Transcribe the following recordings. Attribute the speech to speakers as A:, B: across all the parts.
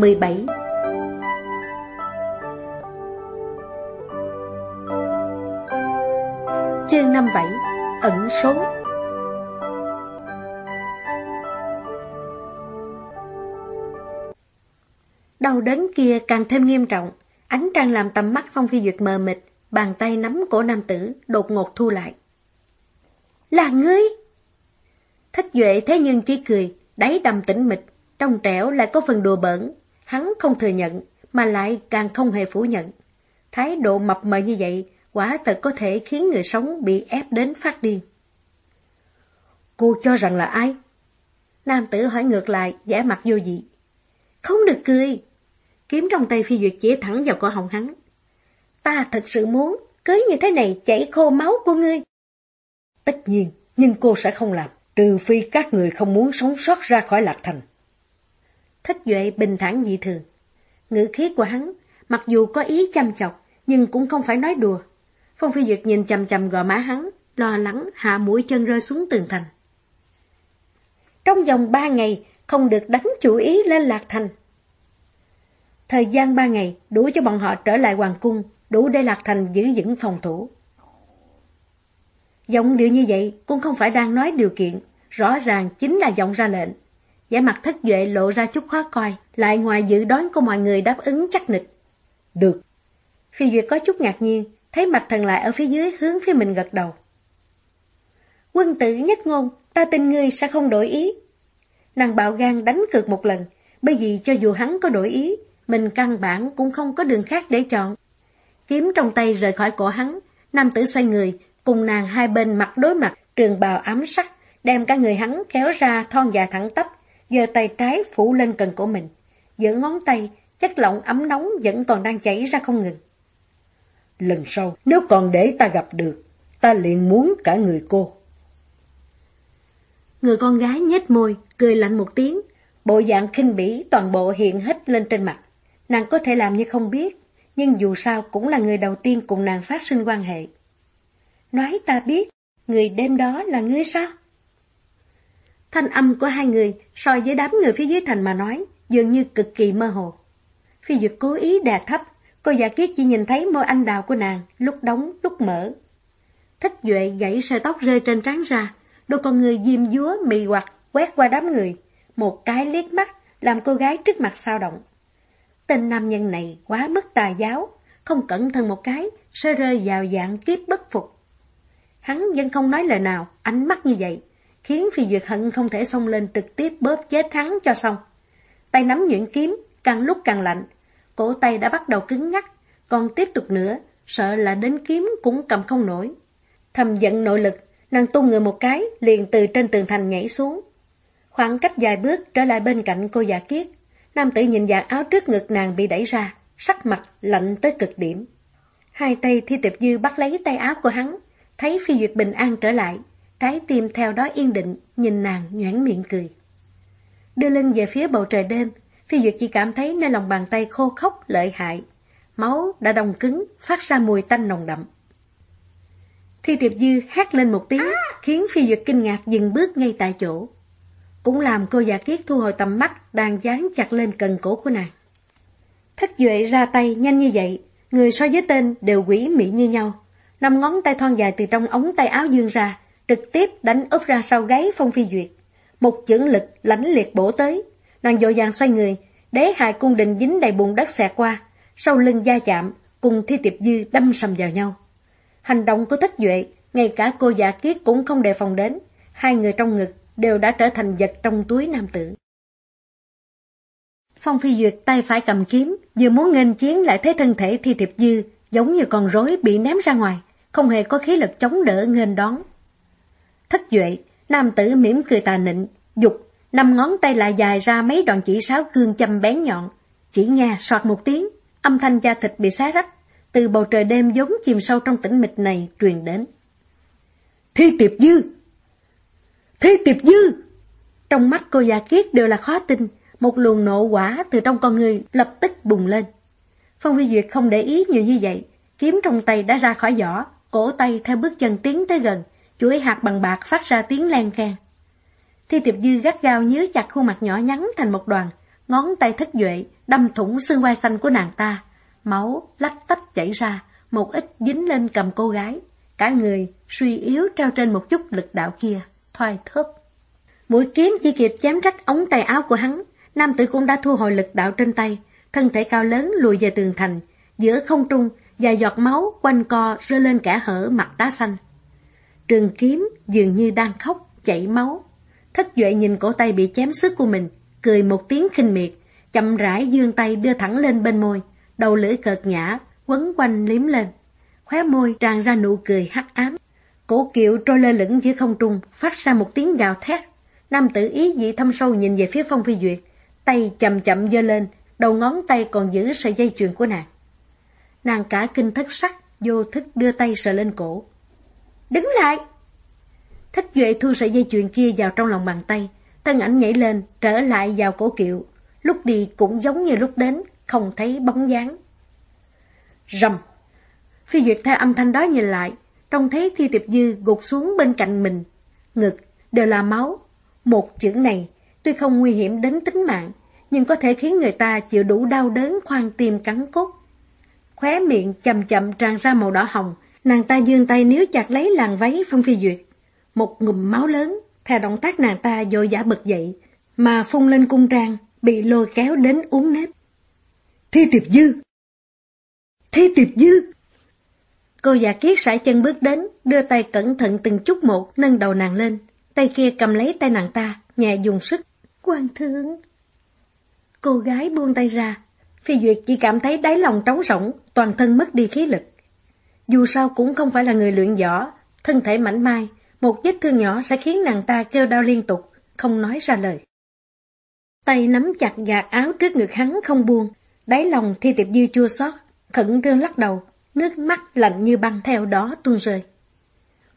A: 17 Chương 57 Ẩn số Đau đớn kia càng thêm nghiêm trọng Ánh trăng làm tầm mắt Phong Phi Duyệt mờ mịt, bàn tay nắm cổ nam tử, đột ngột thu lại. Là ngươi! Thất Duệ thế nhưng chỉ cười, đáy đầm tĩnh mịch, trong trẻo lại có phần đùa bỡn. Hắn không thừa nhận, mà lại càng không hề phủ nhận. Thái độ mập mờ như vậy, quả thật có thể khiến người sống bị ép đến phát điên. Cô cho rằng là ai? Nam tử hỏi ngược lại, vẻ mặt vô dị. Không được cười, Kiếm trong tay phi duyệt chỉ thẳng vào cổ họng hắn. Ta thật sự muốn, cưới như thế này chảy khô máu của ngươi.
B: Tất nhiên, nhưng cô sẽ không làm, trừ phi các người không muốn sống sót ra khỏi lạc thành.
A: Thất Duệ bình thản dị thường. Ngữ khí của hắn, mặc dù có ý chăm chọc, nhưng cũng không phải nói đùa. Phong Phi Duyệt nhìn chầm chầm gò má hắn, lo lắng hạ mũi chân rơi xuống tường thành. Trong vòng ba ngày, không được đánh chủ ý lên lạc thành. Thời gian ba ngày đủ cho bọn họ trở lại hoàng cung, đủ để Lạc Thành giữ vững phòng thủ. Giọng điệu như vậy cũng không phải đang nói điều kiện, rõ ràng chính là giọng ra lệnh. Giả mặt thất duệ lộ ra chút khó coi, lại ngoài dự đoán của mọi người đáp ứng chắc nịch.
B: Được.
A: Phi Duyệt có chút ngạc nhiên, thấy mặt thần lại ở phía dưới hướng phía mình gật đầu. Quân tử nhất ngôn, ta tin ngươi sẽ không đổi ý. Nàng bạo gan đánh cược một lần, bởi vì cho dù hắn có đổi ý, mình căn bản cũng không có đường khác để chọn. Kiếm trong tay rời khỏi cổ hắn, nam tử xoay người, cùng nàng hai bên mặt đối mặt, trường bào ám sắc, đem cả người hắn kéo ra thon dài thẳng tắp, giơ tay trái phủ lên cần của mình. Giữa ngón tay, chất lỏng ấm nóng vẫn còn đang chảy ra không ngừng.
B: Lần sau, nếu còn để ta gặp được, ta liền muốn cả người cô.
A: Người con gái nhếch môi, cười lạnh một tiếng, bộ dạng khinh bỉ toàn bộ hiện hết lên trên mặt. Nàng có thể làm như không biết, nhưng dù sao cũng là người đầu tiên cùng nàng phát sinh quan hệ. Nói ta biết, người đêm đó là ngươi sao? Thanh âm của hai người so với đám người phía dưới thành mà nói, dường như cực kỳ mơ hồ. Phi Duyệt cố ý đè thấp, cô giả kiết chỉ nhìn thấy môi anh đào của nàng, lúc đóng, lúc mở. Thích Duệ gãy sợi tóc rơi trên trán ra, đôi con người diêm dúa mì hoặc quét qua đám người, một cái liếc mắt làm cô gái trước mặt sao động. Tên nam nhân này quá mất tà giáo, không cẩn thận một cái, sẽ rơi vào dạng kiếp bất phục. Hắn vẫn không nói lời nào, ánh mắt như vậy, khiến phi duyệt hận không thể xông lên trực tiếp bóp chết thắng cho xong. Tay nắm nhuyễn kiếm, càng lúc càng lạnh, cổ tay đã bắt đầu cứng ngắc, còn tiếp tục nữa, sợ là đến kiếm cũng cầm không nổi. Thầm giận nội lực, nàng tung người một cái, liền từ trên tường thành nhảy xuống. Khoảng cách dài bước trở lại bên cạnh cô già kiết, Nam tử nhìn dạng áo trước ngực nàng bị đẩy ra, sắc mặt lạnh tới cực điểm. Hai tay thi tiệp dư bắt lấy tay áo của hắn, thấy phi duyệt bình an trở lại, trái tim theo đó yên định, nhìn nàng nhoảng miệng cười. Đưa lưng về phía bầu trời đêm, phi duyệt chỉ cảm thấy nơi lòng bàn tay khô khốc lợi hại. Máu đã đông cứng, phát ra mùi tanh nồng đậm. Thi tiệp dư hét lên một tiếng, khiến phi duyệt kinh ngạc dừng bước ngay tại chỗ cũng làm cô giả kiết thu hồi tầm mắt đang dán chặt lên cần cổ của nàng. thất Duệ ra tay nhanh như vậy, người so với tên đều quỷ mị như nhau. Năm ngón tay thon dài từ trong ống tay áo dương ra, trực tiếp đánh úp ra sau gáy Phong Phi Duyệt. Một chưởng lực lãnh liệt bổ tới, nàng dội dàng xoay người, đế hài cung đình dính đầy bùn đất xẹt qua, sau lưng da chạm, cùng thi tiệp dư đâm sầm vào nhau. Hành động của Thích Duệ, ngay cả cô giả kiết cũng không đề phòng đến, hai người trong ngực đều đã trở thành vật trong túi nam tử. Phong Phi Duyệt tay phải cầm kiếm, vừa muốn nghênh chiến lại thấy thân thể thi thiệp dư, giống như con rối bị ném ra ngoài, không hề có khí lực chống đỡ nghênh đón. Thất duệ, nam tử mỉm cười tà nịnh, dục, năm ngón tay lại dài ra mấy đoạn chỉ sáo cương châm bén nhọn. Chỉ nghe soạt một tiếng, âm thanh da thịt bị xé rách, từ bầu trời đêm giống chìm sâu trong tĩnh mịch này truyền đến.
B: Thi tiệp dư! Thế tiệp dư!
A: Trong mắt cô già kiết đều là khó tin, một luồng nộ quả từ trong con người lập tức bùng lên. Phong Vi Duyệt không để ý nhiều như vậy, Kiếm trong tay đã ra khỏi vỏ, cổ tay theo bước chân tiến tới gần, chuỗi hạt bằng bạc phát ra tiếng len keng. Thi tiệp dư gắt gao nhớ chặt khuôn mặt nhỏ nhắn thành một đoàn, ngón tay thất duệ đâm thủng xương vai xanh của nàng ta. Máu lách tách chảy ra, một ít dính lên cầm cô gái. Cả người suy yếu treo trên một chút lực đạo kia, thoai thớp. Mũi kiếm chỉ kịp chém rách ống tay áo của hắn, nam tử cũng đã thu hồi lực đạo trên tay, thân thể cao lớn lùi về tường thành, giữa không trung, và giọt máu quanh co rơi lên cả hở mặt đá xanh. Trường kiếm dường như đang khóc, chảy máu. Thất Duệ nhìn cổ tay bị chém sức của mình, cười một tiếng khinh miệt, chậm rãi dương tay đưa thẳng lên bên môi, đầu lưỡi cợt nhã, quấn quanh liếm lên. Khóe môi tràn ra nụ cười hắc ám. Cổ kiệu trôi lơ lửng giữa không trung, phát ra một tiếng gào thét. Nam tử ý dị thâm sâu nhìn về phía Phong Phi Duyệt, tay chậm chậm giơ lên, đầu ngón tay còn giữ sợi dây chuyền của nàng. Nàng cả kinh thất sắc, vô thức đưa tay sờ lên cổ. Đứng lại! Thích Duệ thu sợi dây chuyền kia vào trong lòng bàn tay, thân ảnh nhảy lên, trở lại vào cổ kiệu. Lúc đi cũng giống như lúc đến, không thấy bóng dáng. Rầm! Phi Duyệt theo âm thanh đó nhìn lại, trông thấy Thi Tiệp Dư gục xuống bên cạnh mình. Ngực đều là máu. Một chữ này tuy không nguy hiểm đến tính mạng, nhưng có thể khiến người ta chịu đủ đau đớn khoan tim cắn cốt. Khóe miệng chậm chậm tràn ra màu đỏ hồng, nàng ta dương tay níu chặt lấy làn váy Phong Phi Duyệt. Một ngụm máu lớn, theo động tác nàng ta dội giả bật dậy, mà phun lên cung trang, bị lôi kéo đến uống nếp. Thi tiệp dư! Thi tiệp dư! Cô già kiết sải chân bước đến, đưa tay cẩn thận từng chút một, nâng đầu nàng lên. Tay kia cầm lấy tay nàng ta, nhẹ dùng sức. Quan thương! Cô gái buông tay ra. Phi Duyệt chỉ cảm thấy đáy lòng trống rỗng, toàn thân mất đi khí lực. Dù sao cũng không phải là người luyện võ, thân thể mảnh mai, một vết thương nhỏ sẽ khiến nàng ta kêu đau liên tục, không nói ra lời. Tay nắm chặt gạt áo trước ngực hắn không buông, đáy lòng thi tiệp dư chua xót, khẩn trương lắc đầu, nước mắt lạnh như băng theo đó tuôn rơi.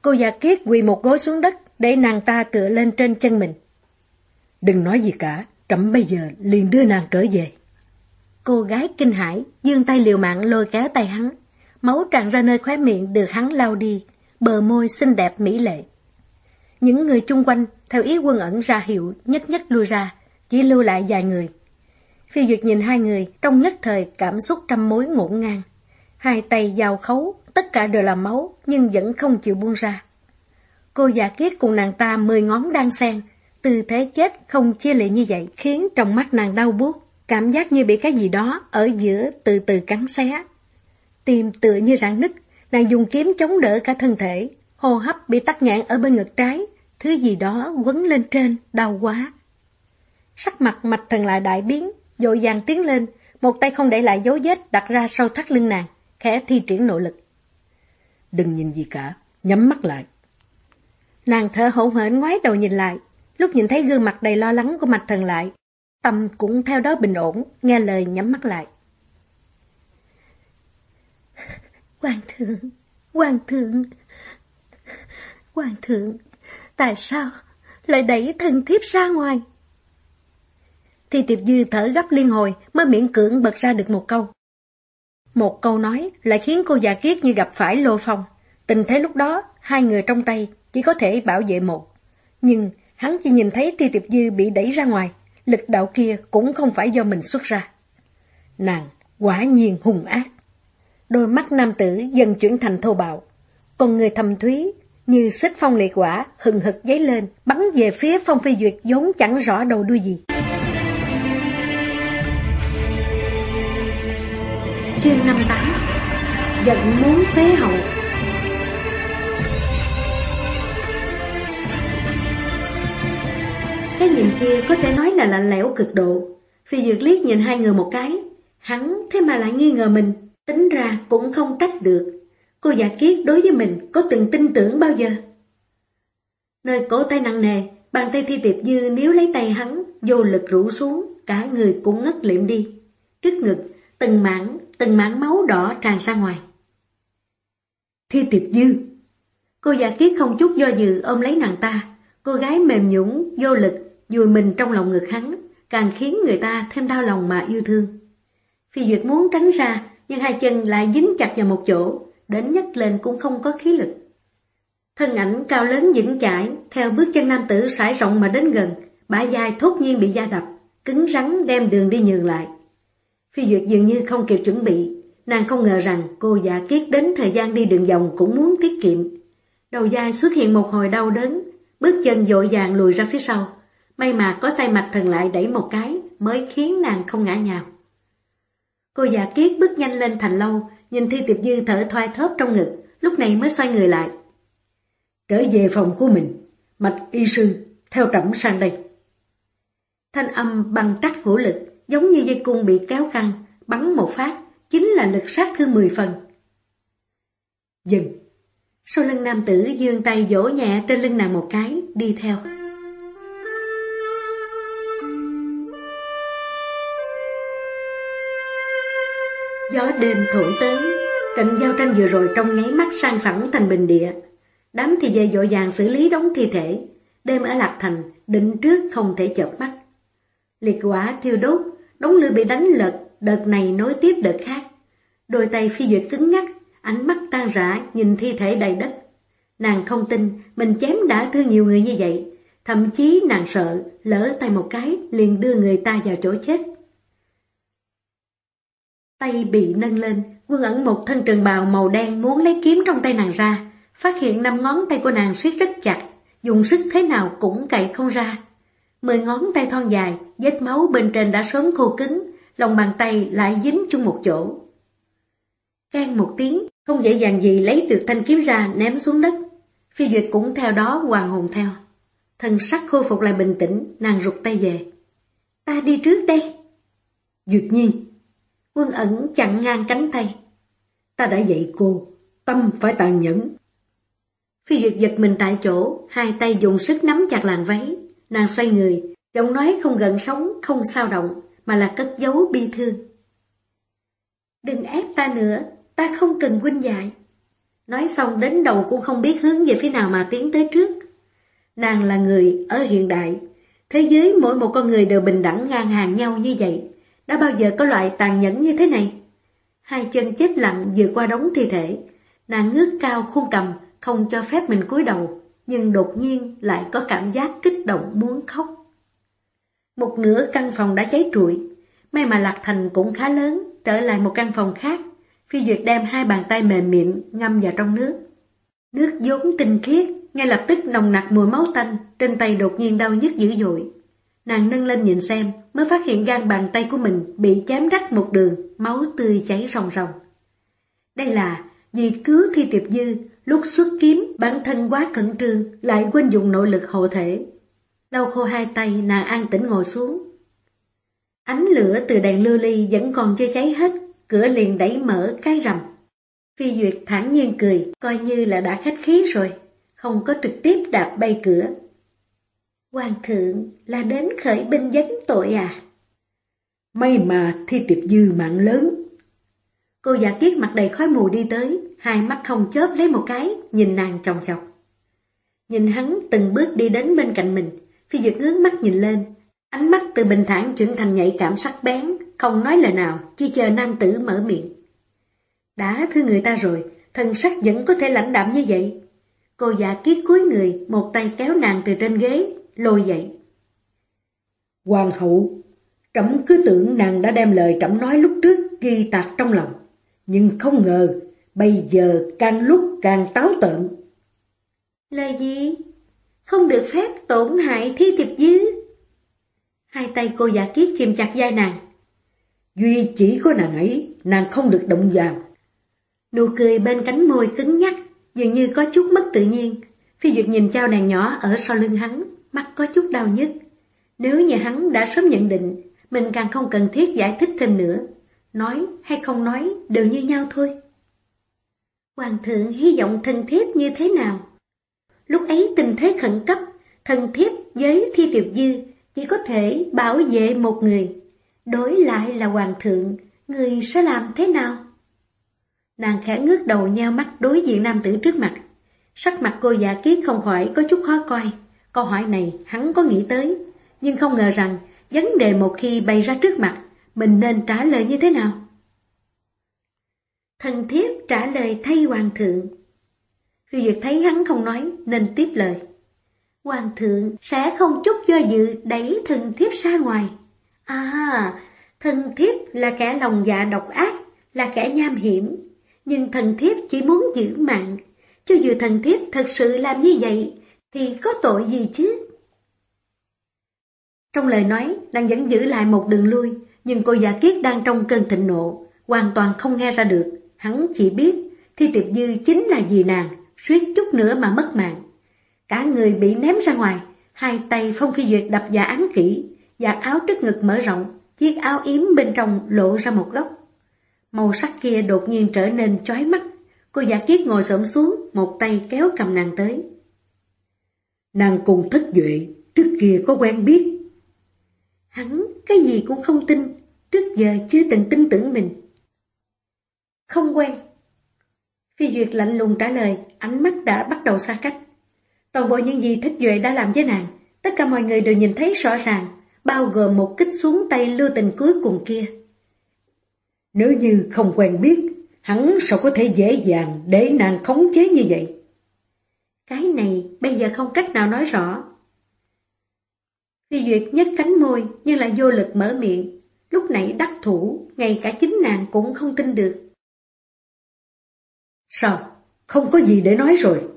A: Cô già kiết quỳ một gối xuống đất để nàng ta tựa lên trên chân mình. Đừng nói gì cả, trẫm bây giờ liền đưa nàng trở về. Cô gái kinh hãi, dương tay liều mạng lôi kéo tay hắn. Máu tràn ra nơi khóe miệng được hắn lau đi, bờ môi xinh đẹp mỹ lệ. Những người chung quanh, theo ý quân ẩn ra hiệu, nhất nhất lui ra, chỉ lưu lại vài người. Phi Duyệt nhìn hai người, trong nhất thời cảm xúc trăm mối ngổn ngang. Hai tay giao khấu, tất cả đều là máu, nhưng vẫn không chịu buông ra. Cô già kiết cùng nàng ta mười ngón đang sen tư thế chết không chia lệ như vậy, khiến trong mắt nàng đau buốt, cảm giác như bị cái gì đó ở giữa từ từ cắn xé. Tim tựa như rạn nứt, nàng dùng kiếm chống đỡ cả thân thể, hô hấp bị tắc nghẽn ở bên ngực trái, thứ gì đó quấn lên trên, đau quá. Sắc mặt mạch thần lại đại biến, dội vàng tiến lên, một tay không để lại dấu vết đặt ra sau thắt lưng nàng, khẽ thi triển nội lực. Đừng nhìn gì cả, nhắm mắt lại. Nàng thở hổn hển ngoái đầu nhìn lại, lúc nhìn thấy gương mặt đầy lo lắng của mạch thần lại, tâm cũng theo đó bình ổn, nghe lời nhắm mắt lại. Hoàng thượng, hoàng thượng, hoàng thượng, tại sao lại đẩy thần thiếp ra ngoài? Thì tiệp dư thở gấp liên hồi mới miễn cưỡng bật ra được một câu. Một câu nói lại khiến cô già kiết như gặp phải lôi phong. Tình thế lúc đó, hai người trong tay chỉ có thể bảo vệ một. Nhưng hắn chỉ nhìn thấy Thi Tiệp Dư bị đẩy ra ngoài, lực đạo kia cũng không phải do mình xuất ra. Nàng quả nhiên hùng ác. Đôi mắt nam tử dần chuyển thành thô bạo. Còn người thầm thúy, như xích phong liệt quả, hừng hực giấy lên, bắn về phía phong phi duyệt vốn chẳng rõ đầu đuôi gì. Chương 58 Giận muốn phế hậu Cái nhìn kia có thể nói là lạnh lẽo cực độ. Phi Duyệt liếc nhìn hai người một cái. Hắn thế mà lại nghi ngờ mình. Tính ra cũng không trách được. Cô giả kiết đối với mình có từng tin tưởng bao giờ? Nơi cổ tay nặng nề, bàn tay thi tiệp dư níu lấy tay hắn, vô lực rũ xuống, cả người cũng ngất liệm đi. Trước ngực, từng mảng, từng mảng máu đỏ tràn ra ngoài. Thi tiệp dư Cô giả kiết không chút do dự ôm lấy nàng ta. Cô gái mềm nhũng, vô lực, dùi mình trong lòng ngực hắn, càng khiến người ta thêm đau lòng mà yêu thương. Phi Duyệt muốn tránh ra, nhưng hai chân lại dính chặt vào một chỗ, đến nhấc lên cũng không có khí lực. Thân ảnh cao lớn dĩnh chải, theo bước chân nam tử sải rộng mà đến gần, bả dài thốt nhiên bị da đập, cứng rắn đem đường đi nhường lại. Phi Duyệt dường như không kịp chuẩn bị, nàng không ngờ rằng cô giả kiết đến thời gian đi đường vòng cũng muốn tiết kiệm. Đầu dài xuất hiện một hồi đau đớn, bước chân dội vàng lùi ra phía sau. May mà có tay mạch thần lại đẩy một cái mới khiến nàng không ngã nhào. Cô già kiết bước nhanh lên thành lâu, nhìn Thi Tiệp Dư thở thoai thóp trong ngực, lúc này mới xoay người lại. Trở về phòng của mình, mạch y sư, theo trẫm sang đây. Thanh âm bằng trắc hữu lực, giống như dây cung bị kéo căng, bắn một phát, chính là lực sát thương 10 phần. Dừng. Sau lưng nam tử dương tay vỗ nhẹ trên lưng nàng một cái, đi theo. Gió đêm thổi tới, trận giao tranh vừa rồi trong nháy mắt sang phẳng thành bình địa. Đám thì về dội vàng xử lý đóng thi thể, đêm ở Lạc Thành, định trước không thể chợp mắt. Liệt quả thiêu đốt, đống lửa bị đánh lật, đợt này nối tiếp đợt khác. Đôi tay phi duyệt cứng ngắc, ánh mắt tan rã nhìn thi thể đầy đất. Nàng không tin mình chém đã thương nhiều người như vậy, thậm chí nàng sợ lỡ tay một cái liền đưa người ta vào chỗ chết. Tay bị nâng lên, quân ẩn một thân trường bào màu đen muốn lấy kiếm trong tay nàng ra, phát hiện năm ngón tay của nàng siết rất chặt, dùng sức thế nào cũng cậy không ra. Mười ngón tay thon dài, vết máu bên trên đã sớm khô cứng, lòng bàn tay lại dính chung một chỗ. Can một tiếng, không dễ dàng gì lấy được thanh kiếm ra ném xuống đất. Phi Duyệt cũng theo đó hoàng hồn theo. thần sắc khôi phục lại bình tĩnh, nàng rụt tay về. Ta đi trước đây. Duyệt nhi. Quân ẩn chặn ngang cánh tay. Ta đã dạy cô, tâm phải tàn nhẫn. Phi Duyệt giật mình tại chỗ, hai tay dùng sức nắm chặt làn váy. Nàng xoay người, giọng nói không gần sống, không sao động, mà là cất giấu bi thương. Đừng ép ta nữa, ta không cần huynh dạy. Nói xong đến đầu cũng không biết hướng về phía nào mà tiến tới trước. Nàng là người ở hiện đại, thế giới mỗi một con người đều bình đẳng ngang hàng nhau như vậy. Đã bao giờ có loại tàn nhẫn như thế này? Hai chân chết lặng vừa qua đống thi thể, nàng ngước cao khuôn cầm, không cho phép mình cúi đầu, nhưng đột nhiên lại có cảm giác kích động muốn khóc. Một nửa căn phòng đã cháy trụi, may mà Lạc Thành cũng khá lớn, trở lại một căn phòng khác. Phi Duyệt đem hai bàn tay mềm miệng ngâm vào trong nước. Nước vốn tinh khiết, ngay lập tức nồng nặc mùi máu tanh, trên tay đột nhiên đau nhức dữ dội. Nàng nâng lên nhìn xem, mới phát hiện gan bàn tay của mình bị chém rách một đường, máu tươi chảy ròng ròng. Đây là vì cứu thi tiệp dư, lúc xuất kiếm bản thân quá cẩn trương, lại quên dùng nội lực hộ thể. Lau khô hai tay, nàng an tĩnh ngồi xuống. Ánh lửa từ đèn lưu ly vẫn còn chưa cháy hết, cửa liền đẩy mở cái rầm. Phi Duyệt thản nhiên cười, coi như là đã khách khí rồi, không có trực tiếp đạp bay cửa. Hoàng thượng là đến khởi binh dấn tội à?
B: May mà thi tiệp dư mạng lớn.
A: Cô giả kiết mặt đầy khói mù đi tới, hai mắt không chớp lấy một cái, nhìn nàng chồng chọc. Nhìn hắn từng bước đi đến bên cạnh mình, Phi Duyệt ngước mắt nhìn lên, ánh mắt từ bình thản chuyển thành nhạy cảm sắc bén, không nói lời nào, chỉ chờ nam tử mở miệng. Đã thương người ta rồi, thân sắc vẫn có thể lãnh đạm như vậy. Cô già kiết cuối người, một tay kéo nàng từ trên ghế, lôi dậy.
B: Hoàng hậu, trẫm cứ tưởng nàng đã đem lời trẫm nói lúc trước ghi tạc trong lòng, nhưng không ngờ bây giờ càng lúc càng táo tợn.
A: Lời gì? Không được phép tổn hại thi tiệp dư. Hai tay cô giả kiết kìm chặt vai nàng.
B: Duy chỉ có nàng ấy, nàng không được động vào.
A: Nụ cười bên cánh môi cứng nhắc, dường như có chút mất tự nhiên. Phi Duyệt nhìn trao nàng nhỏ ở sau lưng hắn, mắt có chút đau nhức. Nếu như hắn đã sớm nhận định, mình càng không cần thiết giải thích thêm nữa. Nói hay không nói đều như nhau thôi. Hoàng thượng hy vọng thân thiếp như thế nào? Lúc ấy tình thế khẩn cấp, thân thiếp với thi tiểu dư chỉ có thể bảo vệ một người. Đối lại là hoàng thượng, người sẽ làm thế nào? Nàng khẽ ngước đầu nheo mắt đối diện nam tử trước mặt. Sắc mặt cô giả kiết không khỏi có chút khó coi. Câu hỏi này hắn có nghĩ tới, nhưng không ngờ rằng vấn đề một khi bày ra trước mặt, mình nên trả lời như thế nào? Thần thiếp trả lời thay hoàng thượng. Phi Duyệt thấy hắn không nói nên tiếp lời. Hoàng thượng sẽ không chút do dự đẩy thần thiếp ra ngoài. À, thần thiếp là kẻ lòng dạ độc ác, là kẻ nham hiểm. Nhưng thần thiếp chỉ muốn giữ mạng. Cho dù thần thiếp thật sự làm như vậy, thì có tội gì chứ? Trong lời nói, đang vẫn giữ lại một đường lui, nhưng cô giả kiết đang trong cơn thịnh nộ, hoàn toàn không nghe ra được. Hắn chỉ biết Thi Tiệp Dư chính là dì nàng, suýt chút nữa mà mất mạng. Cả người bị ném ra ngoài, hai tay Phong Phi Duyệt đập giả án kỹ, giặt áo trước ngực mở rộng, chiếc áo yếm bên trong lộ ra một góc. Màu sắc kia đột nhiên trở nên chói mắt, cô giả kiết ngồi xổm xuống, một tay kéo cầm nàng tới. Nàng cùng thất duệ, trước kia có quen biết. Hắn cái gì cũng không tin, trước giờ chưa từng tin tưởng mình. Không quen. Phi Duyệt lạnh lùng trả lời, ánh mắt đã bắt đầu xa cách. Toàn bộ những gì Thích Duệ đã làm với nàng, tất cả mọi người đều nhìn thấy rõ ràng, bao gồm một kích xuống tay lưu tình cuối cùng kia.
B: Nếu như không quen biết, hắn sao có thể dễ dàng để nàng khống chế như vậy?
A: Cái này bây giờ không cách nào nói rõ. Phi Duyệt nhấc cánh môi nhưng lại vô lực mở miệng. Lúc nãy đắc thủ, ngay cả chính nàng cũng không tin được.
B: Sao? Không có gì để nói rồi.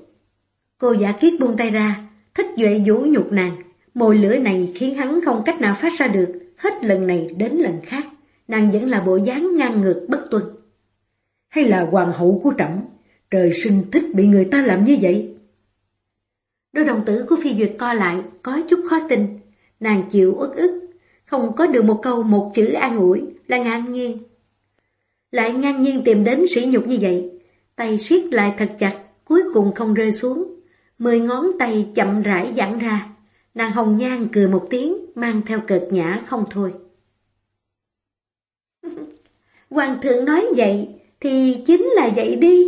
A: Cô giả kiết buông tay ra, thích duệ vũ nhục nàng. Mồi lửa này khiến hắn không cách nào phát ra được, hết lần này đến lần khác. Nàng vẫn là bộ dáng ngang ngược bất tuân.
B: Hay là hoàng hậu của trẫm trời sinh thích bị người ta làm như vậy?
A: Đôi đồng tử của phi duyệt co lại, có chút khó tin. Nàng chịu uất ức, không có được một câu một chữ an ủi, là ngang nhiên. Lại ngang nhiên tìm đến sỉ nhục như vậy, tay siết lại thật chặt, cuối cùng không rơi xuống. Mười ngón tay chậm rãi giãn ra, nàng hồng nhan cười một tiếng, mang theo cợt nhã không thôi. Hoàng thượng nói vậy, thì chính là vậy đi.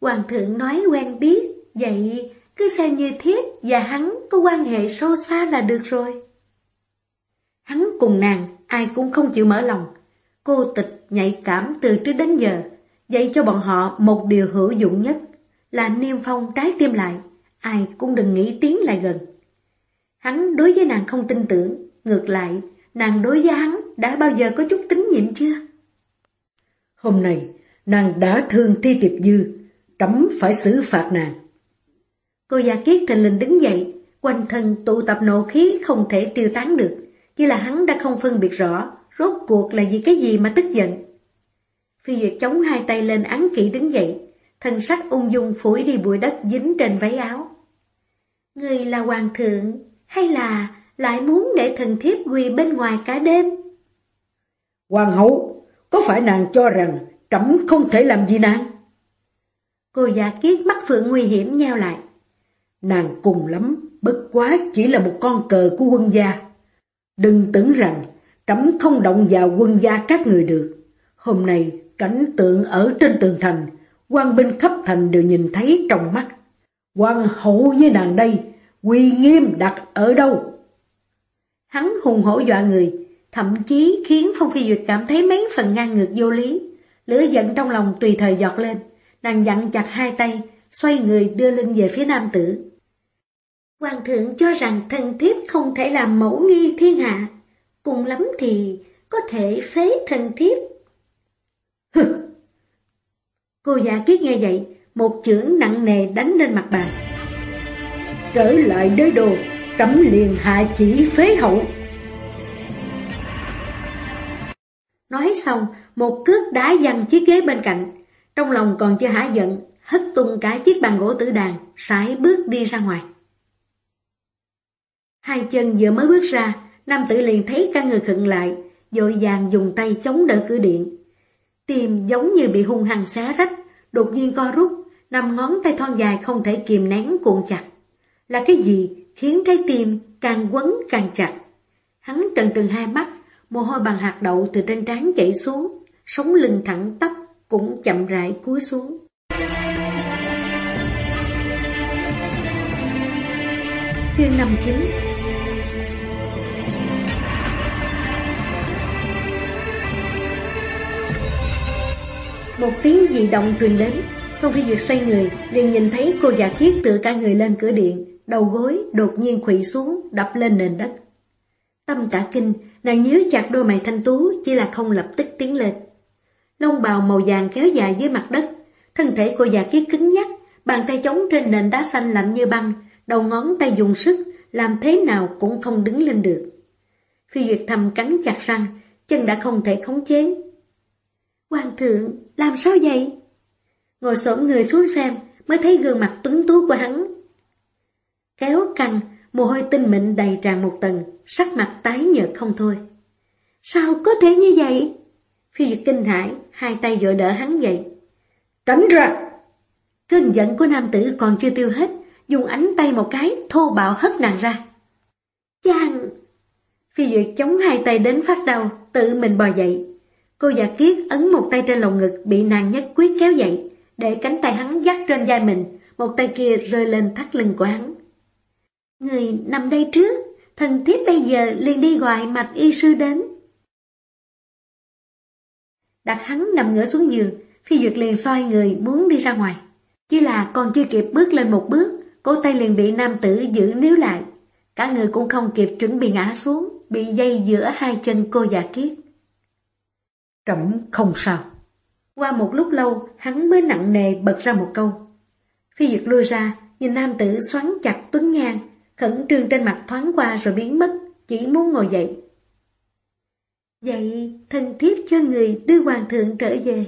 A: Hoàng thượng nói quen biết, vậy cứ xem như thiết và hắn có quan hệ sâu xa là được rồi. Hắn cùng nàng, ai cũng không chịu mở lòng. Cô tịch nhạy cảm từ trước đến giờ, dạy cho bọn họ một điều hữu dụng nhất là niêm phong trái tim lại, ai cũng đừng nghĩ tiến lại gần. Hắn đối với nàng không tin tưởng, ngược lại, nàng đối với hắn đã bao giờ có chút tín nhiệm chưa?
B: Hôm nay, nàng đã thương thi tiệp dư, trẫm phải xử phạt nàng.
A: Cô già kiết thành linh đứng dậy, quanh thân tụ tập nộ khí không thể tiêu tán được, chỉ là hắn đã không phân biệt rõ rốt cuộc là vì cái gì mà tức giận. Phi Duyệt chống hai tay lên án kỹ đứng dậy, thân sắc ung dung phủi đi bụi đất dính trên váy áo. Người là hoàng thượng, hay là lại muốn để thần thiếp quỳ bên ngoài cả đêm?
B: Hoàng hậu, có phải nàng cho rằng trẫm không thể làm gì nàng?
A: Cô già kiết mắt phượng nguy hiểm nheo lại.
B: Nàng cùng lắm, bất quá chỉ là một con cờ của quân gia. Đừng tưởng rằng trẫm không động vào quân gia các người được. Hôm nay cảnh tượng ở trên tường thành, quan binh khắp thành đều nhìn thấy trong mắt. quan hậu với nàng đây, quy nghiêm đặt ở đâu?
A: Hắn hùng hổ dọa người, thậm chí khiến Phong Phi Duyệt cảm thấy mấy phần ngang ngược vô lý. Lửa giận trong lòng tùy thời giọt lên, nàng dặn chặt hai tay, xoay người đưa lưng về phía nam tử. Hoàng thượng cho rằng thần thiếp không thể làm mẫu nghi thiên hạ, cùng lắm thì có thể phế thần thiếp. Cô già kiết nghe vậy, một chưởng nặng nề đánh lên mặt bàn.
B: Trở lại đế đồ, trẫm liền hạ chỉ phế hậu.
A: Nói xong, một cước đá văng chiếc ghế bên cạnh, trong lòng còn chưa hả giận, hất tung cả chiếc bàn gỗ tử đàn, sải bước đi ra ngoài. Hai chân vừa mới bước ra, nam tử liền thấy cả người khựng lại, dội vàng dùng tay chống đỡ cửa điện. Tim giống như bị hung hăng xé rách, đột nhiên co rút, năm ngón tay thon dài không thể kìm nén cuộn chặt. Là cái gì khiến trái tim càng quấn càng chặt? Hắn trần trừng hai mắt, mồ hôi bằng hạt đậu từ trên trán chảy xuống, sống lưng thẳng tắp cũng chậm rãi cúi xuống. Chương 59 Một tiếng dị động truyền đến, Phong Phi Duyệt xoay người, liền nhìn thấy cô già kiết tựa cả người lên cửa điện, đầu gối đột nhiên khủy xuống, đập lên nền đất. Tâm cả kinh, nàng nhíu chặt đôi mày thanh tú, chỉ là không lập tức tiến lên. Lông bào màu vàng kéo dài dưới mặt đất, thân thể cô già kiết cứng nhắc, bàn tay chống trên nền đá xanh lạnh như băng, đầu ngón tay dùng sức, làm thế nào cũng không đứng lên được. Phi Duyệt thầm cắn chặt răng, chân đã không thể khống chế. Hoàng thượng, làm sao vậy? Ngồi xổm người xuống xem, mới thấy gương mặt tuấn tú của hắn. Kéo căng, mồ hôi tinh mịn đầy tràn một tầng, sắc mặt tái nhợt không thôi. Sao có thể như vậy? Phi Duyệt kinh hãi, hai tay dội đỡ hắn dậy. Tránh ra! Cơn giận của nam tử còn chưa tiêu hết, dùng ánh tay một cái, thô bạo hất nàng ra. Chàng! Phi Duyệt chống hai tay đến phát đau, tự mình bò dậy. Cô già kiết ấn một tay trên lồng ngực bị nàng nhất quyết kéo dậy, để cánh tay hắn dắt trên vai mình, một tay kia rơi lên thắt lưng của hắn. Người nằm đây trước, thần thiếp bây giờ liền đi gọi mạch y sư đến. Đặt hắn nằm ngửa xuống giường, Phi Duyệt liền xoay người muốn đi ra ngoài. Chỉ là còn chưa kịp bước lên một bước, cô tay liền bị nam tử giữ níu lại. Cả người cũng không kịp chuẩn bị ngã xuống, bị dây giữa hai chân cô già kiết. Trẫm không sao. Qua một lúc lâu, hắn mới nặng nề bật ra một câu. Phi Duyệt lui ra, nhìn nam tử xoắn chặt tuấn Nhan, khẩn trương trên mặt thoáng qua rồi biến mất, chỉ muốn ngồi dậy. Vậy thân thiết cho người đưa hoàng thượng trở về.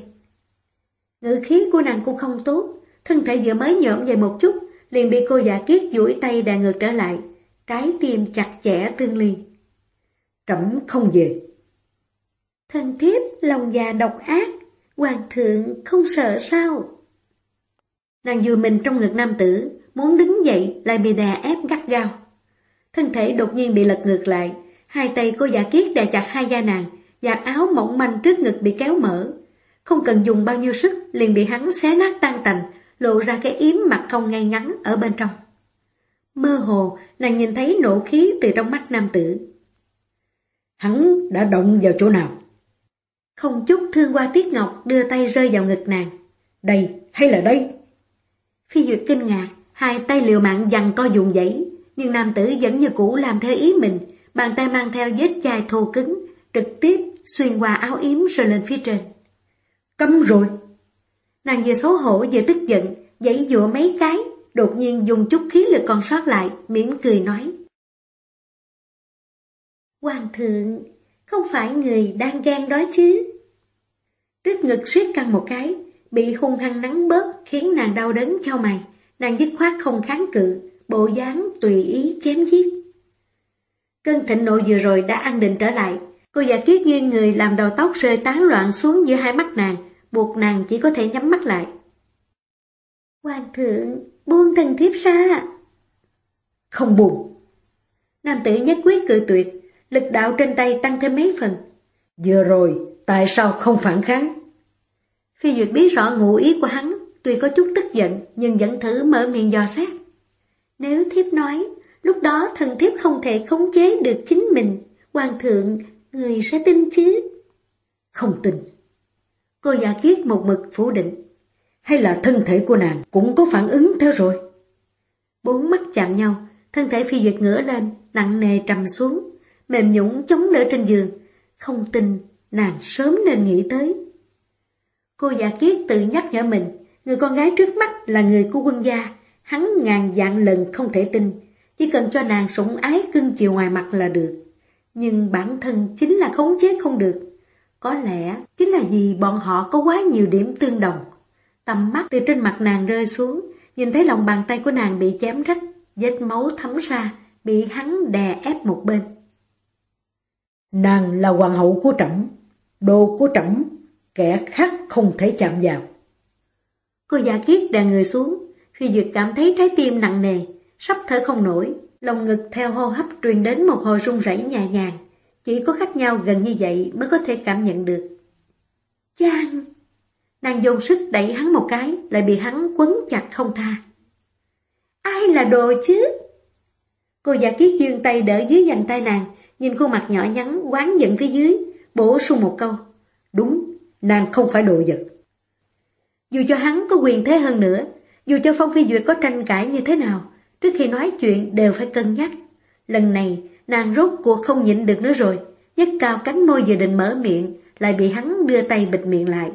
A: Ngữ khí của nàng cũng không tốt, thân thể vừa mới nhộm về một chút, liền bị cô giả kiết duỗi tay đà ngược trở lại, trái tim chặt chẽ tương liên. Trẫm không về thần thiếp lòng già độc ác, hoàng thượng không sợ sao? Nàng vừa mình trong ngực nam tử, muốn đứng dậy lại bị đè ép gắt gao. Thân thể đột nhiên bị lật ngược lại, hai tay cô giả kiết đè chặt hai da nàng, và áo mỏng manh trước ngực bị kéo mở. Không cần dùng bao nhiêu sức, liền bị hắn xé nát tan tành, lộ ra cái yếm mặt không ngay ngắn ở bên trong. Mơ hồ, nàng nhìn thấy nộ khí từ trong mắt nam tử. Hắn đã động vào chỗ nào? Không chút thương qua Tiết Ngọc đưa tay rơi vào ngực nàng. Đây hay là đây? Phi Duyệt kinh ngạc, hai tay liều mạng dằn co dùng dãy, nhưng nam tử vẫn như cũ làm theo ý mình, bàn tay mang theo vết chai thô cứng, trực tiếp xuyên qua áo yếm rồi lên phía trên. Cấm rồi! Nàng vừa xấu hổ vừa tức giận, giãy dụa mấy cái, đột nhiên dùng chút khí lực còn sót lại, mỉm cười nói. Hoàng thượng, không phải người đang gan đó chứ? Trước ngực siết căng một cái, bị hung hăng nắng bớt khiến nàng đau đớn cho mày, nàng dứt khoát không kháng cự, bộ dáng tùy ý chém giết. Cơn thịnh nộ vừa rồi đã an định trở lại, cô giả kiết nghiêng người làm đầu tóc rơi tán loạn xuống giữa hai mắt nàng, buộc nàng chỉ có thể nhắm mắt lại. Hoàng thượng, buông thần thiếp ra. Không buồn Nam tử nhất quyết cự tuyệt, lực đạo trên tay tăng thêm mấy phần. Vừa rồi, tại sao không phản kháng? Phi Duyệt biết rõ ngụ ý của hắn, tuy có chút tức giận nhưng vẫn thử mở miệng dò xét. Nếu thiếp nói, lúc đó thần thiếp không thể khống chế được chính mình, hoàng thượng, người sẽ tin chứ? Không tin. Cô giả kiết một mực phủ định. Hay là thân thể của nàng cũng có phản ứng thế rồi? Bốn mắt chạm nhau, thân thể phi duyệt ngửa lên, nặng nề trầm xuống, mềm nhũng chống đỡ trên giường. Không tin, nàng sớm nên nghĩ tới. Cô giả kiết tự nhắc nhở mình, người con gái trước mắt là người của quân gia, hắn ngàn dạng lần không thể tin, chỉ cần cho nàng sủng ái cưng chiều ngoài mặt là được. Nhưng bản thân chính là khống chế không được. Có lẽ chính là vì bọn họ có quá nhiều điểm tương đồng. Tầm mắt từ trên mặt nàng rơi xuống, nhìn thấy lòng bàn tay của nàng bị chém rách, vết máu thấm ra, bị hắn đè ép một bên. Nàng là hoàng hậu của trẫm, đồ của trẫm, kẻ khác không thể chạm vào. Cô già kiết đè người xuống, khi Duyệt cảm thấy trái tim nặng nề, sắp thở không nổi, lòng ngực theo hô hấp truyền đến một hồi rung rẩy nhẹ nhàng. Chỉ có khác nhau gần như vậy mới có thể cảm nhận được. Chàng! Nàng dùng sức đẩy hắn một cái, lại bị hắn quấn chặt không tha. Ai là đồ chứ? Cô giả kiết dương tay đỡ dưới dành tay nàng, nhìn khuôn mặt nhỏ nhắn, quán giận phía dưới, bổ sung một câu. Đúng, nàng không phải đồ vật. Dù cho hắn có quyền thế hơn nữa, dù cho Phong Phi Duyệt có tranh cãi như thế nào, trước khi nói chuyện đều phải cân nhắc. Lần này, nàng rốt cuộc không nhịn được nữa rồi, nhấc cao cánh môi vừa định mở miệng, lại bị hắn đưa tay bịt miệng lại.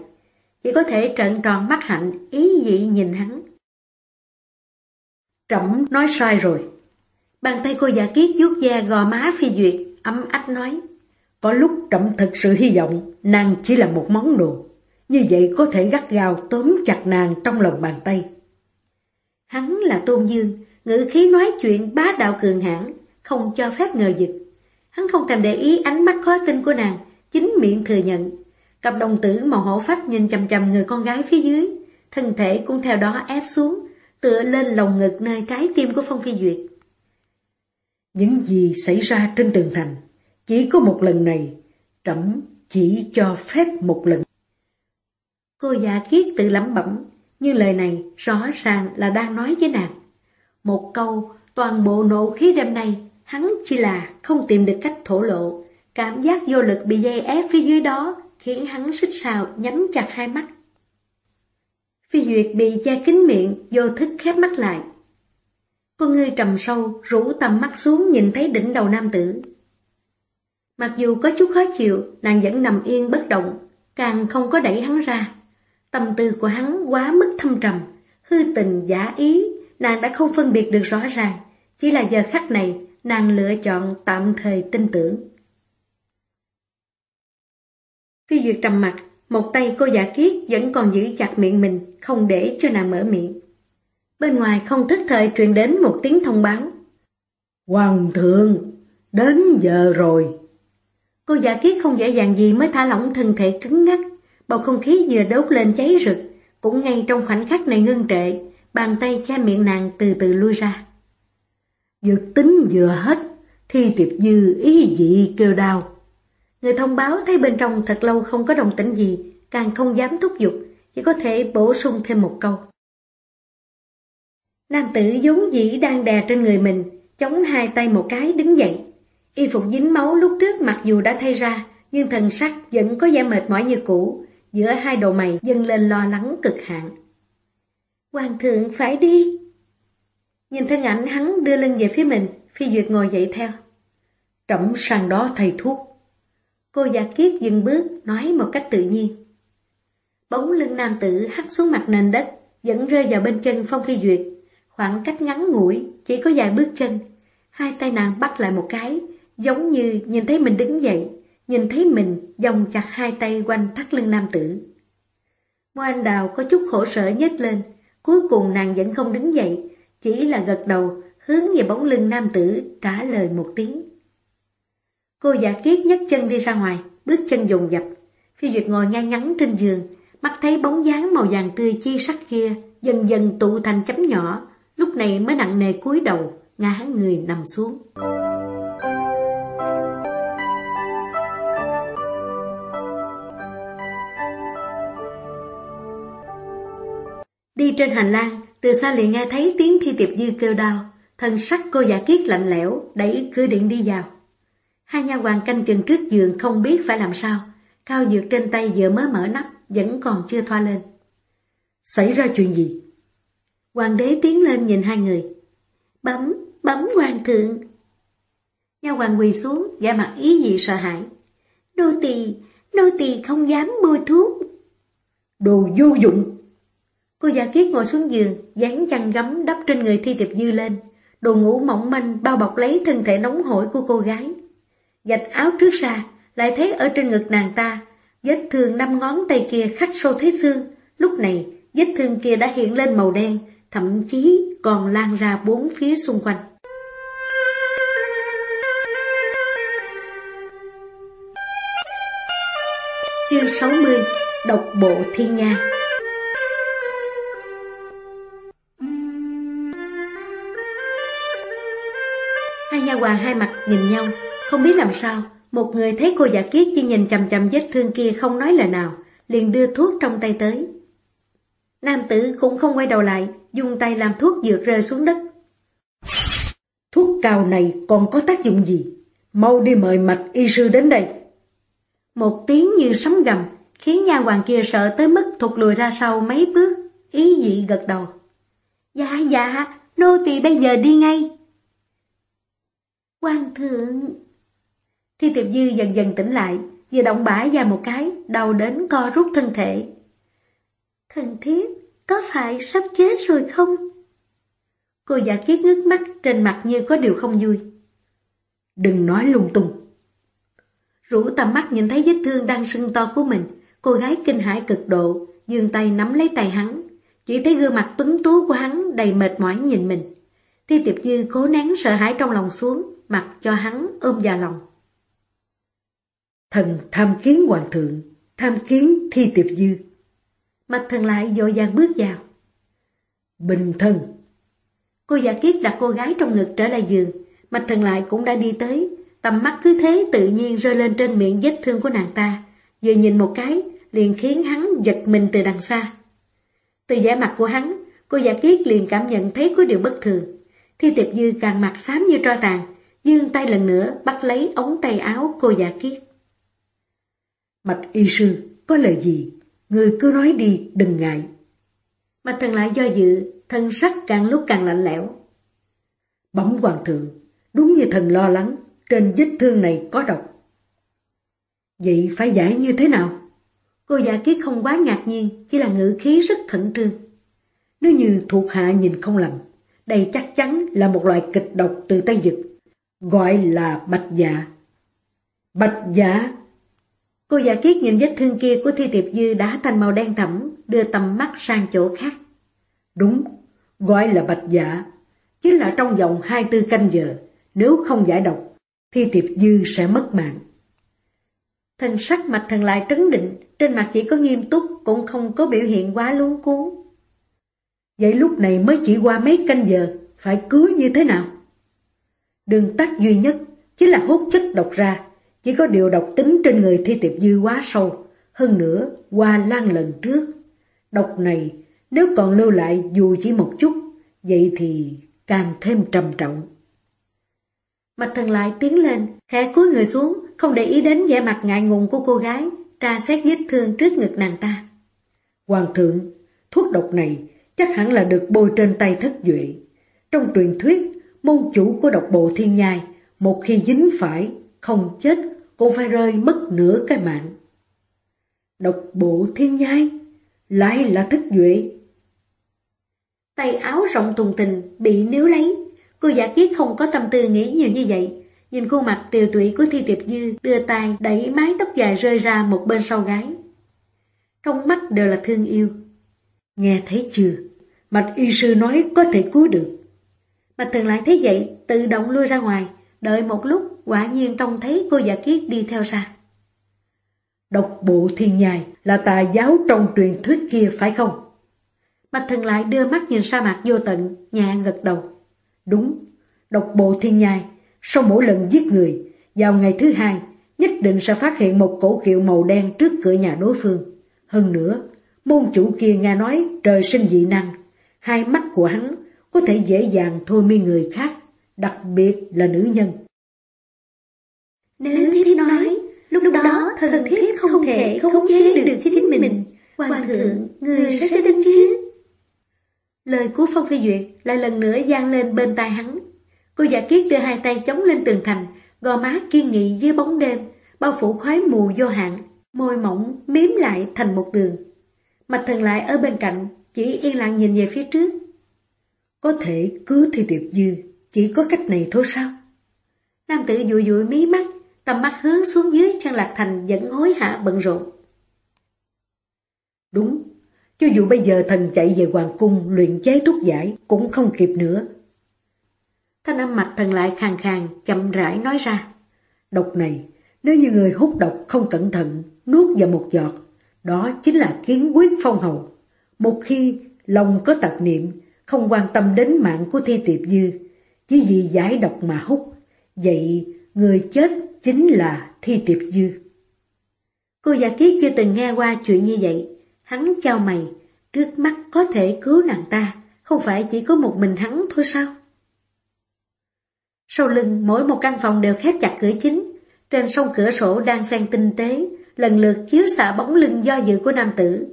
A: Chỉ có thể trợn tròn mắt hạnh, ý dị nhìn hắn. Trẫm nói sai rồi. Bàn tay cô giả kiết vuốt da gò má phi duyệt, ấm ách nói. Có lúc trọng thật sự hy vọng nàng chỉ là một món đồ. Như vậy có thể gắt gao tóm chặt nàng trong lòng bàn tay. Hắn là Tôn Dương, ngữ khí nói chuyện bá đạo cường hãn, không cho phép ngờ vực. Hắn không thèm để ý ánh mắt khó tin của nàng, chính miệng thừa nhận. Cặp đồng tử màu hổ phách nhìn chầm chầm người con gái phía dưới, thân thể cũng theo đó ép xuống, tựa lên lồng ngực nơi trái tim của Phong Phi Duyệt.
B: Những gì xảy ra trên tường thành, chỉ có một lần này, trẫm chỉ cho phép một lần.
A: Cô già kiết tự lẩm bẩm, nhưng lời này rõ ràng là đang nói với nàng. Một câu, toàn bộ nộ khí đêm nay, hắn chỉ là không tìm được cách thổ lộ. Cảm giác vô lực bị dây ép phía dưới đó, khiến hắn xích xào nhắm chặt hai mắt. Phi Duyệt bị che kín miệng, vô thức khép mắt lại. Con ngươi trầm sâu, rũ tầm mắt xuống nhìn thấy đỉnh đầu nam tử. Mặc dù có chút khó chịu, nàng vẫn nằm yên bất động, càng không có đẩy hắn ra. Tâm tư của hắn quá mức thâm trầm, hư tình giả ý, nàng đã không phân biệt được rõ ràng. Chỉ là giờ khắc này, nàng lựa chọn tạm thời tin tưởng. Phi Duyệt trầm mặt, một tay cô giả kiết vẫn còn giữ chặt miệng mình, không để cho nàng mở miệng. Bên ngoài không thức thời truyền đến một tiếng thông báo.
B: Hoàng thượng, đến giờ rồi.
A: Cô giả kiết không dễ dàng gì mới thả lỏng thân thể cứng ngắc, bầu không khí vừa đốt lên cháy rực, cũng ngay trong khoảnh khắc này ngưng trệ, bàn tay che miệng nàng từ từ lui ra.
B: Dược tính vừa hết, thi tiệp dư ý dị kêu đau.
A: Người thông báo thấy bên trong thật lâu không có đồng tĩnh gì, càng không dám thúc giục, chỉ có thể bổ sung thêm một câu. Nam tử vốn dĩ đang đè trên người mình, chống hai tay một cái đứng dậy. Y phục dính máu lúc trước mặc dù đã thay ra, nhưng thần sắc vẫn có vẻ mệt mỏi như cũ, giữa hai đầu mày dâng lên lo lắng cực hạn. Hoàng thượng phải đi. Nhìn thân ảnh hắn đưa lưng về phía mình, Phi Duyệt ngồi dậy theo.
B: Trẫm sang đó thầy thuốc.
A: Cô giả kiết dừng bước, nói một cách tự nhiên. Bóng lưng nam tử hắt xuống mặt nền đất, vẫn rơi vào bên chân Phong Phi Duyệt. Khoảng cách ngắn ngủi, chỉ có vài bước chân. Hai tay nàng bắt lại một cái, giống như nhìn thấy mình đứng dậy, nhìn thấy mình vòng chặt hai tay quanh thắt lưng nam tử. Mô Anh Đào có chút khổ sở nhếch lên, cuối cùng nàng vẫn không đứng dậy, chỉ là gật đầu, hướng về bóng lưng nam tử trả lời một tiếng. Cô giả kiết nhấc chân đi ra ngoài, bước chân dồn dập. Phi Duyệt ngồi ngay ngắn trên giường, mắt thấy bóng dáng màu vàng tươi chi sắc kia dần dần tụ thành chấm nhỏ, lúc này mới nặng nề cúi đầu, ngã người nằm xuống. Đi trên hành lang, từ xa liền nghe thấy tiếng thi tiệp dư kêu đau, thân sắc cô giả kiết lạnh lẽo, đẩy cửa điện đi vào. Hai nha hoàng canh chừng trước giường không biết phải làm sao. Cao dược trên tay vừa mới mở nắp, vẫn còn chưa thoa lên.
B: Xảy ra chuyện gì?
A: Hoàng đế tiến lên nhìn hai người. Bấm, bấm hoàng thượng. Nha hoàng quỳ xuống, giả mặt ý gì sợ hãi. Nô tỳ, nô tỳ không dám bôi thuốc.
B: Đồ vô dụng.
A: Cô giả kiết ngồi xuống giường, dán chăn gấm đắp trên người thi tiệp dư lên. Đồ ngủ mỏng manh bao bọc lấy thân thể nóng hổi của cô gái. Gạch áo trước ra, lại thấy ở trên ngực nàng ta, vết thương năm ngón tay kia khắc sâu thế xương. Lúc này, vết thương kia đã hiện lên màu đen, thậm chí còn lan ra bốn phía xung quanh. Chương 60 Độc bộ thiên nha Hai nha hoàng hai mặt nhìn nhau không biết làm sao, một người thấy cô giả kiết chỉ nhìn chầm chầm vết thương kia không nói lời nào, liền đưa thuốc trong tay tới. Nam tử cũng không quay đầu lại, dùng tay làm thuốc dược rơi xuống đất.
B: Thuốc cao này còn có tác dụng gì? Mau đi mời mạch y sư đến đây.
A: Một tiếng như sấm gầm, khiến nha hoàng kia sợ tới mức thụt lùi ra sau mấy bước, ý dị gật đầu. Dạ dạ, nô tỳ bây giờ đi ngay. Quan thượng... Thi tiệp dư dần dần tỉnh lại, vừa động bả ra một cái, đau đến co rút thân thể. Thần thiết, có phải sắp chết rồi không? Cô giả kiết ngước mắt trên mặt như có điều không vui. Đừng nói lung tung. Rủ tầm mắt nhìn thấy vết thương đang sưng to của mình, cô gái kinh hãi cực độ, dương tay nắm lấy tay hắn. Chỉ thấy gương mặt tuấn tú của hắn đầy mệt mỏi nhìn mình. Thi tiệp dư cố nén sợ hãi trong lòng xuống, mặc cho hắn ôm vào lòng.
B: Thần tham kiến hoàng thượng, tham kiến thi tiệp dư
A: mạch thần lại dội dàng bước vào.
B: Bình thân.
A: Cô giả kiết đặt cô gái trong ngực trở lại giường. Mạch thần lại cũng đã đi tới. Tầm mắt cứ thế tự nhiên rơi lên trên miệng vết thương của nàng ta. Vừa nhìn một cái, liền khiến hắn giật mình từ đằng xa. Từ vẻ mặt của hắn, cô giả kiết liền cảm nhận thấy có điều bất thường. Thi tiệp dư càng mặt xám như tro tàn, dương tay lần nữa bắt lấy ống tay áo cô giả kiết.
B: Mạch y sư, có lời gì? Người cứ nói đi, đừng ngại.
A: mà thần lại do dự, thân sắc càng lúc càng lạnh lẽo.
B: Bấm hoàng thượng, đúng như thần lo lắng, trên vết thương này có độc. Vậy phải giải như thế nào?
A: Cô giả kiết không quá ngạc nhiên, chỉ là ngữ khí rất khẩn trương.
B: Nếu như thuộc hạ nhìn không lầm, đây chắc chắn là một loại kịch độc từ Tây Dực, gọi là bạch dạ. Bạch dạ
A: Cô giả kiết nhìn vết thương kia của Thi Tiệp Dư đã thành màu đen thẫm, đưa tầm mắt sang chỗ khác.
B: Đúng, gọi là bạch dạ. Chính là trong vòng 24 canh giờ, nếu không giải độc, Thi Tiệp Dư sẽ mất mạng.
A: Thần sắc mạch thần lại trấn định, trên mặt chỉ có nghiêm túc, cũng không có biểu hiện quá luống cuốn.
B: Vậy lúc này mới chỉ qua mấy canh giờ, phải cứu như thế nào? Đường tắt duy nhất chính là hút chất độc ra, chỉ có điều độc tính trên người thi tiệp dư quá sâu, hơn nữa qua lan lần trước. Độc này nếu còn lưu lại dù chỉ một chút, vậy thì càng thêm trầm trọng.
A: Mạch thần lại tiến lên, khẽ cúi người xuống, không để ý đến vẻ mặt ngại ngùng của cô gái, tra xét vết thương trước ngực nàng ta.
B: Hoàng thượng, thuốc độc này chắc hẳn là được bôi trên tay thất duệ. Trong truyền thuyết, môn chủ của độc bộ thiên nhai, một khi dính phải, không chết, cô phải rơi mất nửa cái mạng. Độc bộ thiên nhai, lại là thất duệ.
A: Tay áo rộng thùng tình, bị níu lấy. Cô giả kiết không có tâm tư nghĩ nhiều như vậy. Nhìn khuôn mặt tiều tụy của Thi Tiệp Dư, đưa tay đẩy mái tóc dài rơi ra một bên sau gái. Trong mắt đều là thương yêu.
B: Nghe thấy chưa? Mạch y sư nói có thể cứu được.
A: Mạch thường lại thấy vậy, tự động lui ra ngoài, đợi một lúc, quả nhiên trông thấy cô giả kiết đi theo ra.
B: Độc bộ thiên nhai là tà giáo trong truyền thuyết kia phải không?
A: Bạch thần lại đưa mắt nhìn sa mạc vô tận, nhẹ gật đầu.
B: Đúng, độc bộ thiên nhai, sau mỗi lần giết người, vào ngày thứ hai, nhất định sẽ phát hiện một cổ kiệu màu đen trước cửa nhà đối phương. Hơn nữa, môn chủ kia nghe nói trời sinh dị năng, hai mắt của hắn có thể dễ dàng thôi mi người khác, đặc biệt là nữ nhân.
A: Nếu thiếp nói, lúc đó thần thiếp không thể khống chế được chính mình, hoàng thượng, người sẽ tin chứ? Lời của Phong Phi Duyệt lại lần nữa gian lên bên tai hắn. Cô giả kiết đưa hai tay chống lên tường thành, gò má kiên nghị dưới bóng đêm, bao phủ khói mù vô hạn, môi mỏng miếm lại thành một đường. Mạch thần lại ở bên cạnh, chỉ yên lặng nhìn về phía trước.
B: Có thể cứ thi tiệp dư, chỉ có cách này thôi sao?
A: Nam tử dụi dụi mí mắt, tầm mắt hướng xuống dưới chân lạc thành vẫn hối hả bận rộn.
B: Đúng, cho dù bây giờ thần chạy về hoàng cung luyện chế thuốc giải cũng không kịp nữa.
A: Thanh âm mạch thần lại khàn khàn, chậm rãi nói ra.
B: Độc này, nếu như người hút độc không cẩn thận, nuốt vào một giọt, đó chính là kiến quyết phong hầu. Một khi lòng có tật niệm, không quan tâm đến mạng của thi tiệp dư, chỉ vì giải độc mà hút, vậy người chết chính là thi tiệp dư.
A: Cô giả kiết chưa từng nghe qua chuyện như vậy, Hắn trao mày, trước mắt có thể cứu nàng ta, không phải chỉ có một mình hắn thôi sao? Sau lưng mỗi một căn phòng đều khép chặt cửa chính, trên sông cửa sổ đang xen tinh tế, lần lượt chiếu xạ bóng lưng do dự của nam tử.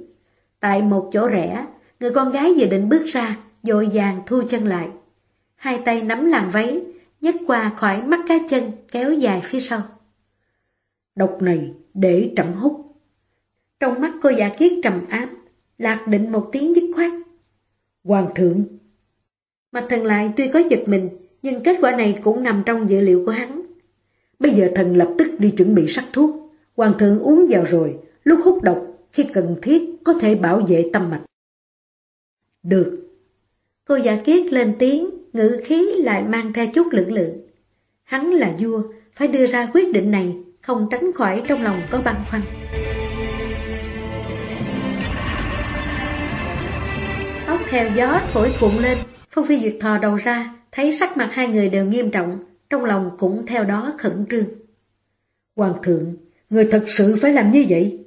A: Tại một chỗ rẽ, người con gái vừa định bước ra, dội vàng thu chân lại. Hai tay nắm làn váy, nhấc qua khỏi mắt cá chân, kéo dài phía sau.
B: Độc này để trầm hút.
A: Trong mắt cô giả kiết trầm ám, lạc định một tiếng dứt khoát.
B: Hoàng thượng!
A: Mặt thần lại tuy có giật mình, nhưng kết quả này cũng nằm trong dự liệu của hắn.
B: Bây giờ thần lập tức đi chuẩn bị sắc thuốc. Hoàng thượng uống vào rồi, lúc hút độc, khi cần thiết có thể bảo vệ tâm mạch.
A: Được. Cô giả kiết lên tiếng, ngữ khí lại mang theo chút lưỡng lự, Hắn là vua, phải đưa ra quyết định này, không tránh khỏi trong lòng có băn khoăn. Tóc theo gió thổi cuộn lên, Phong Phi Duyệt thò đầu ra, thấy sắc mặt hai người đều nghiêm trọng, trong lòng cũng theo đó khẩn trương.
B: Hoàng thượng, người thật sự phải làm như vậy.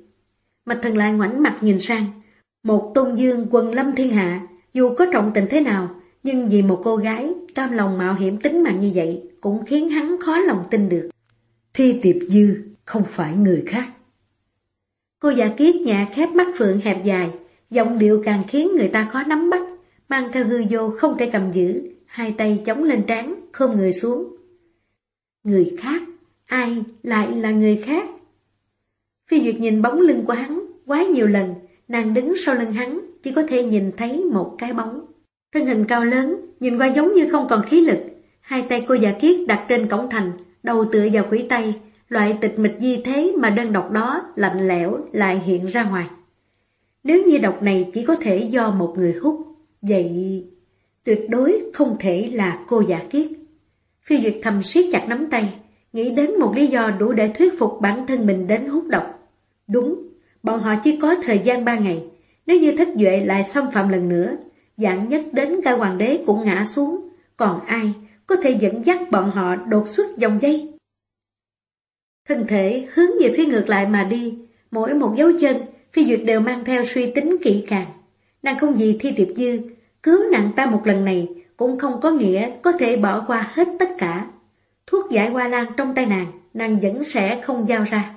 A: Mạch thần lại ngoảnh mặt nhìn sang. Một tôn dương quần lâm thiên hạ, dù có trọng tình thế nào, nhưng vì một cô gái cam lòng mạo hiểm tính mạng như vậy cũng khiến hắn khó lòng tin được.
B: Thi tiệp dư không phải người khác.
A: Cô già kiết nhà khép mắt phượng hẹp dài, giọng điệu càng khiến người ta khó nắm bắt, mang theo hư vô không thể cầm giữ, hai tay chống lên trán, khom người xuống. Người khác, ai lại là người khác? Phi Duyệt nhìn bóng lưng của hắn, quá nhiều lần, nàng đứng sau lưng hắn, chỉ có thể nhìn thấy một cái bóng. Thân hình cao lớn, nhìn qua giống như không còn khí lực, hai tay cô giả kiết đặt trên cổng thành, đầu tựa vào khủy tay, loại tịch mịch di thế mà đơn độc đó lạnh lẽo lại hiện ra ngoài. Nếu như độc này chỉ có thể do một người hút, vậy tuyệt đối không thể là cô giả kiết. Phi Duyệt thầm siết chặt nắm tay, nghĩ đến một lý do đủ để thuyết phục bản thân mình đến hút độc. Đúng, bọn họ chỉ có thời gian ba ngày, nếu như thất duệ lại xâm phạm lần nữa, dạng nhất đến gai hoàng đế cũng ngã xuống, còn ai có thể dẫn dắt bọn họ đột xuất dòng dây? Thân thể hướng về phía ngược lại mà đi, mỗi một dấu chân, phi duyệt đều mang theo suy tính kỹ càng. Nàng không gì thi tiệp dư, cứu nàng ta một lần này cũng không có nghĩa có thể bỏ qua hết tất cả. Thuốc giải hoa lan trong tay nàng, nàng vẫn sẽ không giao ra.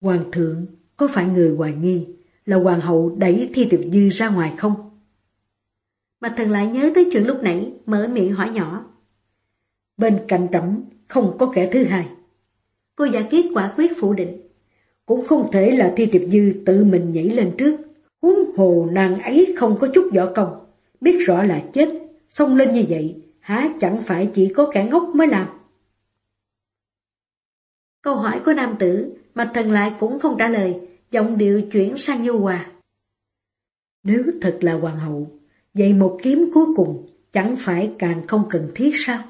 B: Hoàng thượng, có phải người hoài nghi là hoàng hậu đẩy thi tiệp dư ra ngoài không?
A: Mà thần lại nhớ tới chuyện lúc nãy, mở miệng hỏi nhỏ.
B: Bên cạnh trẫm không có kẻ thứ hai.
A: Cô giả kiết quả quyết phủ định.
B: Cũng không thể là thi tiệp dư tự mình nhảy lên trước. Huống hồ nàng ấy không có chút võ công. Biết rõ là chết, xông lên như vậy, há chẳng phải chỉ có kẻ ngốc mới làm.
A: Câu hỏi của nam tử, mà thần lại cũng không trả lời, giọng điệu chuyển sang nhu hòa.
B: Nếu thật là hoàng hậu, vậy một kiếm cuối cùng chẳng phải càng không cần thiết sao?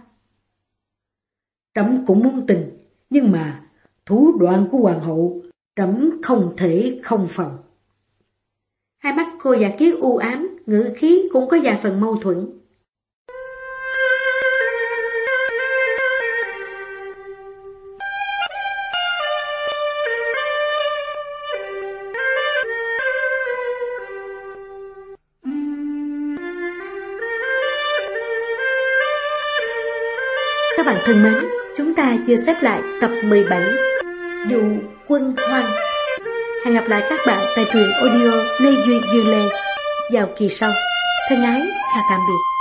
B: Trẫm cũng muốn tình, nhưng mà thủ đoạn của hoàng hậu trẫm không thể không phòng.
A: Hai mắt cô giả kiết u ám, ngữ khí cũng có vài phần mâu thuẫn. Thân mến, chúng ta chưa xếp lại tập 17 Dụ quân hoang Hẹn gặp lại các bạn tại truyện audio Lê Duy Dương Lê vào kỳ sau. Thân ái, chào tạm biệt.